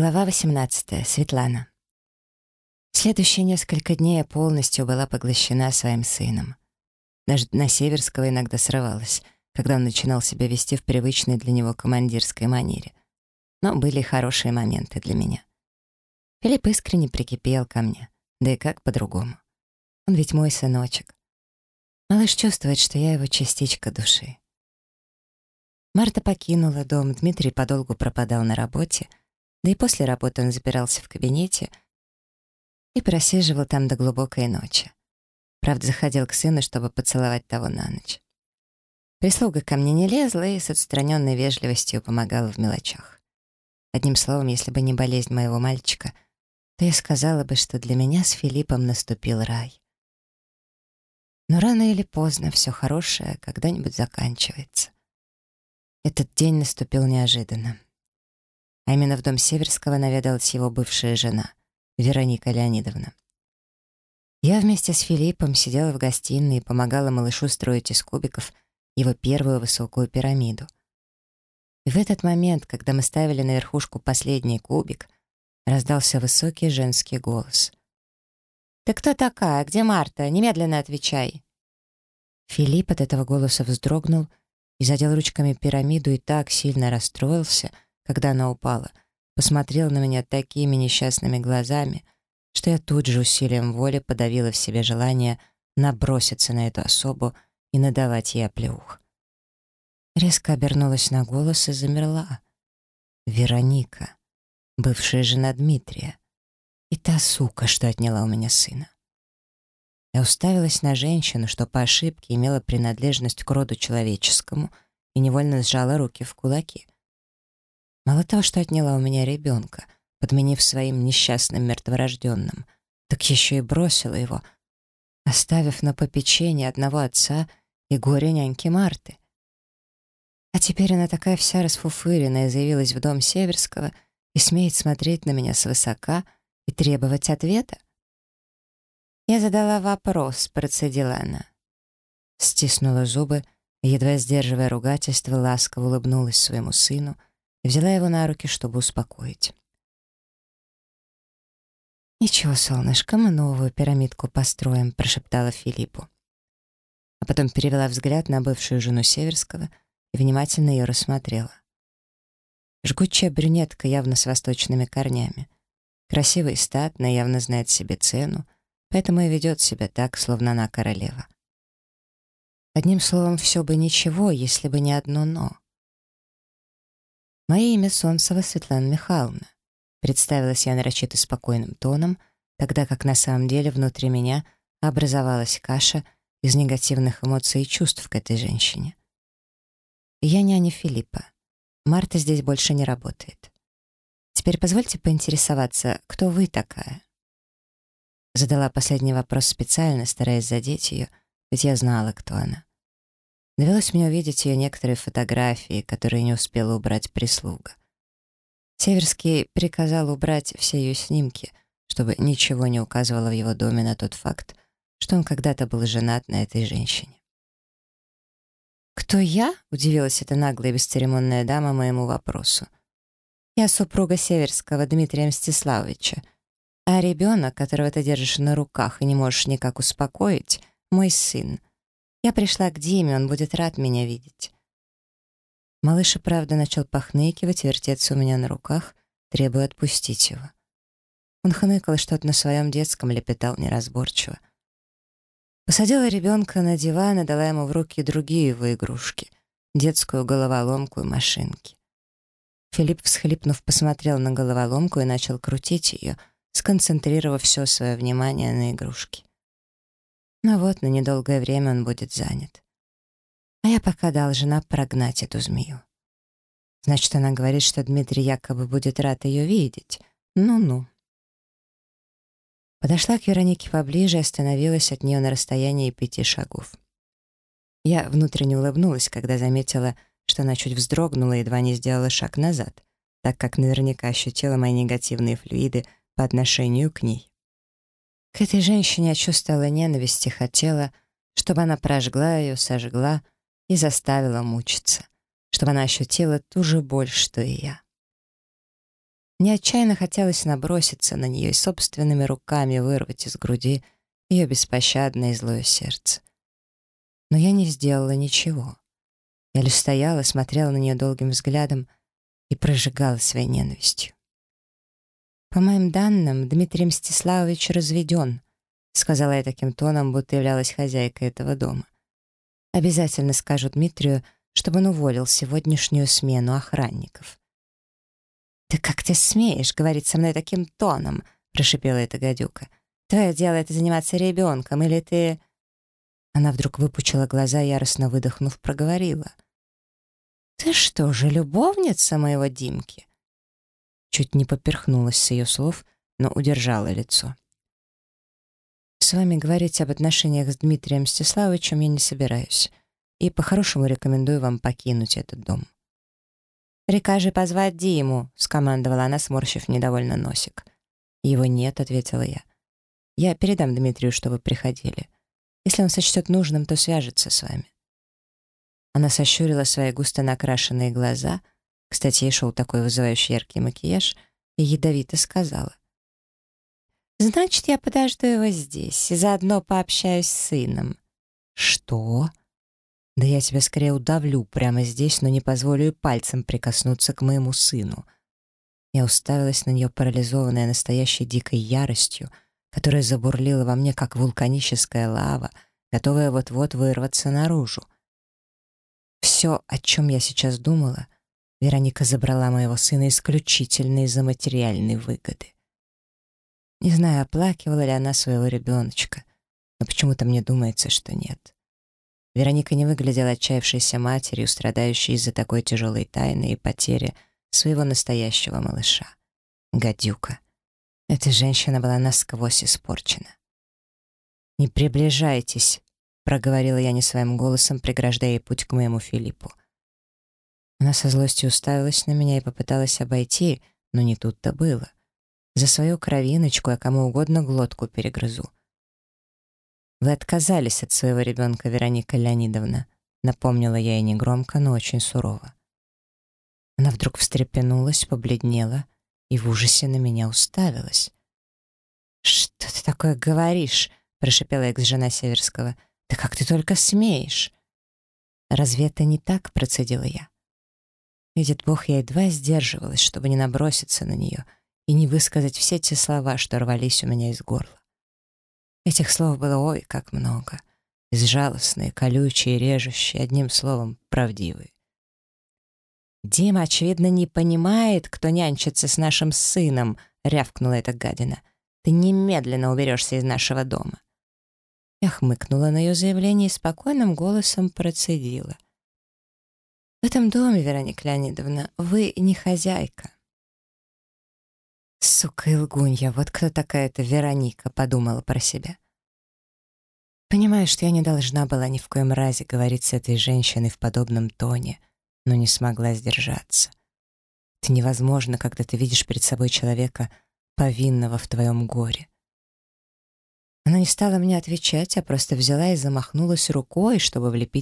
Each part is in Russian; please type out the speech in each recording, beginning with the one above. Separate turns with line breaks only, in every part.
Глава 18. Светлана. Следующие несколько дней я полностью была поглощена своим сыном. Даже на Северского иногда срывалась, когда он начинал себя вести в привычной для него командирской манере. Но были хорошие моменты для меня. Филипп искренне прикипел ко мне, да и как по-другому. Он ведь мой сыночек. Малыш чувствует, что я его частичка души. Марта покинула дом, Дмитрий подолгу пропадал на работе — да и после работы он запирался в кабинете и просиживал там до глубокой ночи. Правда, заходил к сыну, чтобы поцеловать того на ночь. Прислуга ко мне не лезла и с отстраненной вежливостью помогала в мелочах. Одним словом, если бы не болезнь моего мальчика, то я сказала бы, что для меня с Филиппом наступил рай. Но рано или поздно все хорошее когда-нибудь заканчивается. Этот день наступил неожиданно а именно в дом Северского наведалась его бывшая жена, Вероника Леонидовна. Я вместе с Филиппом сидела в гостиной и помогала малышу строить из кубиков его первую высокую пирамиду. И в этот момент, когда мы ставили на верхушку последний кубик, раздался высокий женский голос. «Ты кто такая? Где когда она упала. Посмотрела на меня такими несчастными глазами, что я тут же усилием воли подавила в себе желание наброситься на эту особу и надавать ей оплеух. Резко обернулась на голос и замерла. Вероника, бывшая жена Дмитрия, и та сука, что отняла у меня сына. Я уставилась на женщину, что по ошибке имела принадлежность к роду человеческому, и невольно сжала руки в кулаки — Мало того, что отняла у меня ребенка, подменив своим несчастным мертворожденным, так еще и бросила его, оставив на попечение одного отца и горе няньки Марты. А теперь она такая вся расфуфыренная заявилась в дом Северского и смеет смотреть на меня свысока и требовать ответа. Я задала вопрос, процедила она. Стиснула зубы, едва сдерживая ругательство, ласково улыбнулась своему сыну — взяла его на руки, чтобы успокоить. «Ничего, солнышко, мы новую пирамидку построим», — прошептала Филиппу. А потом перевела взгляд на бывшую жену Северского и внимательно ее рассмотрела. Жгучая брюнетка явно с восточными корнями. Красивая и статная, явно знает себе цену, поэтому и ведет себя так, словно она королева. Одним словом, все бы ничего, если бы не одно «но». «Мое имя Солнцева Светлана Михайловна», — представилась я нарочито спокойным тоном, тогда как на самом деле внутри меня образовалась каша из негативных эмоций и чувств к этой женщине. «Я няня Филиппа. Марта здесь больше не работает. Теперь позвольте поинтересоваться, кто вы такая?» Задала последний вопрос специально, стараясь задеть ее, ведь я знала, кто она. Довелось мне увидеть ее некоторые фотографии, которые не успела убрать прислуга. Северский приказал убрать все ее снимки, чтобы ничего не указывало в его доме на тот факт, что он когда-то был женат на этой женщине. «Кто я?» — удивилась эта наглая бесцеремонная дама моему вопросу. «Я супруга Северского Дмитрия Мстиславовича, а ребенок, которого ты держишь на руках и не можешь никак успокоить, мой сын», Я пришла к Диме, он будет рад меня видеть. Малыш и правда начал похныкивать, вертеться у меня на руках, требуя отпустить его. Он хныкал и что-то на своем детском лепетал неразборчиво. Посадила ребенка на диван и дала ему в руки другие его игрушки — детскую головоломку и машинки. Филипп, всхлипнув, посмотрел на головоломку и начал крутить ее, сконцентрировав все свое внимание на игрушке. Но вот на недолгое время он будет занят. А я пока должна прогнать эту змею. Значит, она говорит, что Дмитрий якобы будет рад ее видеть. Ну-ну. Подошла к Веронике поближе и остановилась от нее на расстоянии пяти шагов. Я внутренне улыбнулась, когда заметила, что она чуть вздрогнула и едва не сделала шаг назад, так как наверняка ощутила мои негативные флюиды по отношению к ней. К этой женщине я чувствовала ненависть и хотела, чтобы она прожгла ее, сожгла и заставила мучиться, чтобы она ощутила ту же боль, что и я. Мне отчаянно хотелось наброситься на нее и собственными руками вырвать из груди ее беспощадное и злое сердце. Но я не сделала ничего. Я лишь стояла, смотрела на нее долгим взглядом и прожигала своей ненавистью. «По моим данным, Дмитрий Мстиславович разведен», сказала я таким тоном, будто являлась хозяйкой этого дома. «Обязательно скажу Дмитрию, чтобы он уволил сегодняшнюю смену охранников». «Да как ты смеешь говорить со мной таким тоном?» — прошипела эта гадюка. «Твое дело — это заниматься ребенком, или ты...» Она вдруг выпучила глаза, яростно выдохнув, проговорила. «Ты что же, любовница моего Димки?» Чуть не поперхнулась с ее слов, но удержала лицо. «С вами говорить об отношениях с Дмитрием Стеславовичем я не собираюсь, и по-хорошему рекомендую вам покинуть этот дом». «Прикажи позвать Диму», — скомандовала она, сморщив недовольно носик. «Его нет», — ответила я. «Я передам Дмитрию, что вы приходили. Если он сочтет нужным, то свяжется с вами». Она сощурила свои густо накрашенные глаза, кстати, ей шел такой вызывающий яркий макияж, и ядовито сказала. «Значит, я подожду его здесь и заодно пообщаюсь с Вероника забрала моего сына исключительно из-за материальной выгоды. Не знаю, оплакивала ли она своего ребеночка, но почему-то мне думается, что нет. Вероника не выглядела отчаявшейся матерью, страдающей из-за такой тяжелой тайны и потери своего настоящего малыша. Гадюка. Эта женщина была насквозь испорчена. «Не приближайтесь», — проговорила я не своим голосом, преграждая путь к моему Филиппу. Она со злостью уставилась на меня и попыталась обойти, но не тут-то было. За свою кровиночку я кому угодно глотку перегрызу. «Вы отказались от своего ребенка, Вероника Леонидовна», напомнила я ей негромко, но очень сурово. Она вдруг встрепенулась, побледнела и в ужасе на меня уставилась. «Что ты такое говоришь?» — прошипела экс-жена Северского. «Да как ты только смеешь?» «Разве это не так?» — процедила я. Видит Бог, я едва сдерживалась, чтобы не наброситься на нее и не высказать все те слова, что рвались у меня из горла. Этих слов было ой, как много. Безжалостные, колючие, режущие, одним словом, правдивые. «Дима, очевидно, не понимает, кто нянчится с нашим сыном», — рявкнула эта гадина. «Ты немедленно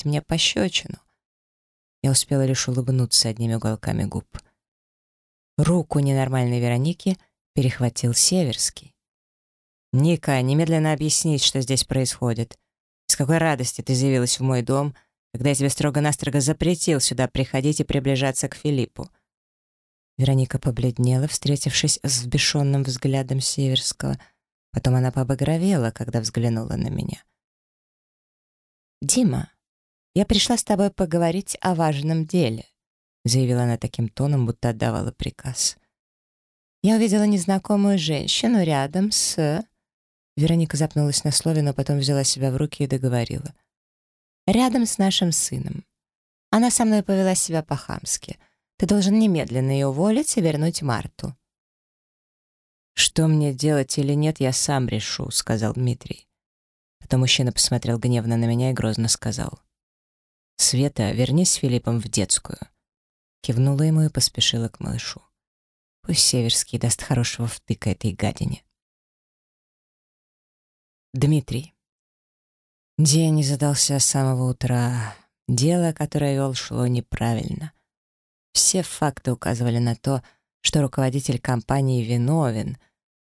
уберешься из нашего дома». Я хмыкнула на ее заявление и спокойным голосом процедила. «В этом доме, Вероника Леонидовна, вы не хозяйка». «Сука и лгунья, вот кто такая эта Вероника», — подумала про себя. Понимаю, что я не должна была ни в коем разе говорить с этой женщиной в подобном тоне, но не смогла сдержаться. Это невозможно, когда ты видишь перед собой человека, повинного в твоем горе. Она не стала мне отвечать, а просто взяла и замахнулась рукой, чтобы влепить мне пощечину. Я успела лишь улыбнуться одними уголками губ — Руку ненормальной Вероники перехватил Северский. «Ника, немедленно объяснить, что здесь происходит. С какой радости ты заявилась в мой «Света, вернись с Филиппом в детскую». Кивнула ему и поспешила к малышу. Пусть Северский даст хорошего втыка этой гадине. Дмитрий. День не задался с самого утра. Дело, которое вел, шло неправильно. Все факты указывали на то, что руководитель компании виновен,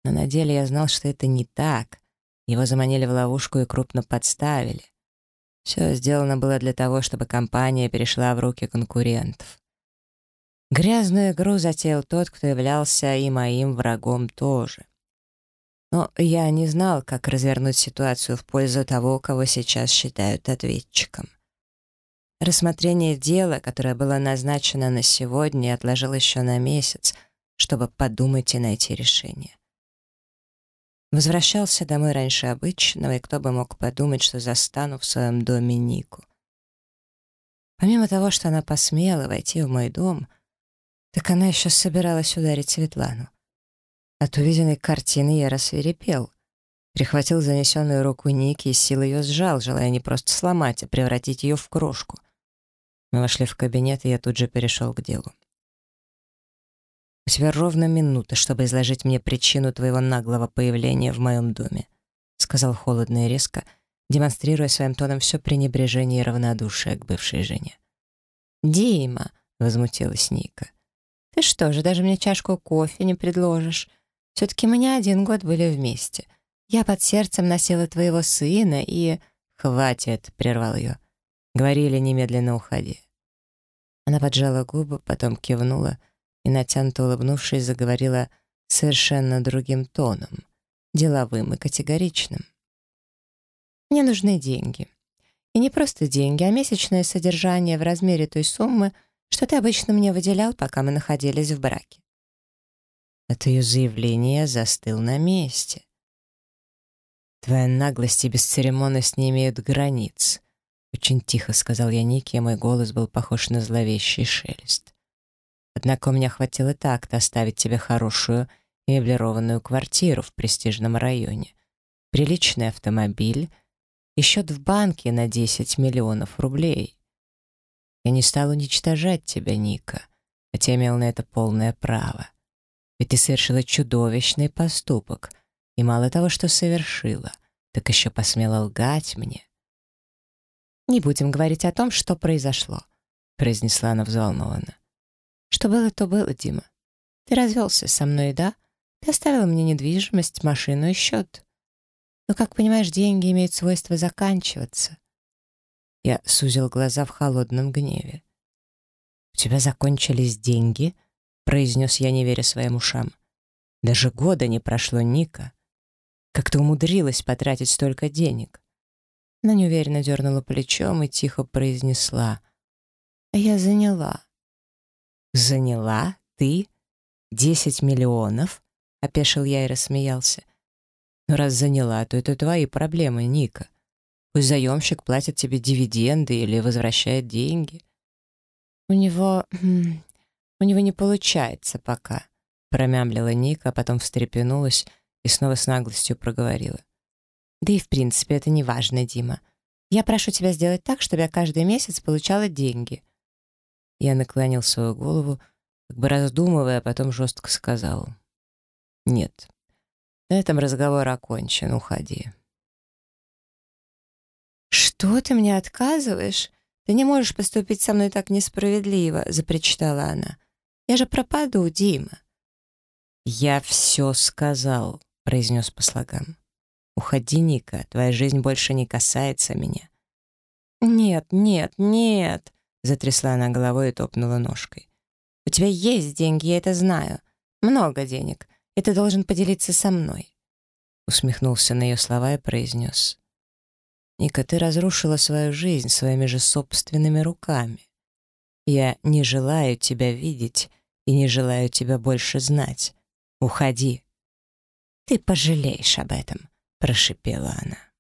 но на деле я знал, что это не так. Его заманили в ловушку и крупно подставили. Все сделано было для того, чтобы компания перешла в руки конкурентов. Грязную игру затеял тот, кто являлся и моим врагом тоже. Но я не знал, как развернуть ситуацию в пользу того, кого сейчас считают ответчиком. Рассмотрение дела, которое было назначено на сегодня, отложил еще на месяц, чтобы подумать и найти решение. Возвращался домой раньше обычного, и кто бы мог подумать, что застану в своем доме Нику. Помимо того, что она посмела войти в мой дом, так она еще собиралась ударить Светлану. От увиденной картины я рассверепел. Прихватил занесенную руку Ники и силой ее сжал, желая не просто сломать, а превратить ее в крошку. Мы вошли в кабинет, и я тут же перешел к делу. У тебя ровно минута, чтобы изложить мне причину твоего наглого появления в моем доме», сказал холодно и резко, демонстрируя своим тоном все пренебрежение и равнодушие к бывшей жене. «Дима», — возмутилась Ника, «ты что же, даже мне чашку кофе не предложишь? Все-таки мы не один год были вместе. Я под сердцем носила твоего сына и...» «Хватит», — прервал ее. «Говорили, немедленно уходи». Она поджала губы, потом кивнула — и, натянуто улыбнувшись, заговорила совершенно другим тоном, деловым и категоричным. «Мне нужны деньги. И не просто деньги, а месячное содержание в размере той суммы, что ты обычно мне выделял, пока мы находились в браке». От ее заявления застыл на месте. «Твоя наглость и бесцеремонность не имеют границ», — очень тихо сказал я Нике, и мой голос был похож на зловещий шелест. Однако у меня хватило так-то оставить тебе хорошую меблированную квартиру в престижном районе, приличный автомобиль и счет в банке на 10 миллионов рублей. Я не стал уничтожать тебя, Ника, хотя имел на это полное право. Ведь ты совершила чудовищный поступок, и мало того, что совершила, так еще посмела лгать мне. «Не будем говорить о том, что произошло», — произнесла она взволнованно. Что было, то было, Дима. Ты развелся со мной, да? Ты оставил мне недвижимость, машину и счет. Но, как понимаешь, деньги имеют свойство заканчиваться. Я сузил глаза в холодном гневе. «У тебя закончились деньги?» — произнес я, не веря своим ушам. «Даже года не прошло, Ника. Как ты умудрилась потратить столько денег?» Она неуверенно дернула плечом и тихо произнесла. «Я заняла. «Заняла? Ты? Десять миллионов?» — опешил я и рассмеялся. «Ну, раз заняла, то это твои проблемы, Ника. Пусть заемщик платит тебе дивиденды или возвращает деньги». «У него... Хм, у него не получается пока», — промямлила Ника, а потом встрепенулась и снова с наглостью проговорила. «Да и в принципе это не важно, Дима. Я прошу тебя сделать так, чтобы я каждый месяц получала деньги». Я наклонил свою голову, как бы раздумывая, а потом жестко сказал. «Нет, на этом разговор окончен, уходи». «Что ты мне отказываешь? Ты не можешь поступить со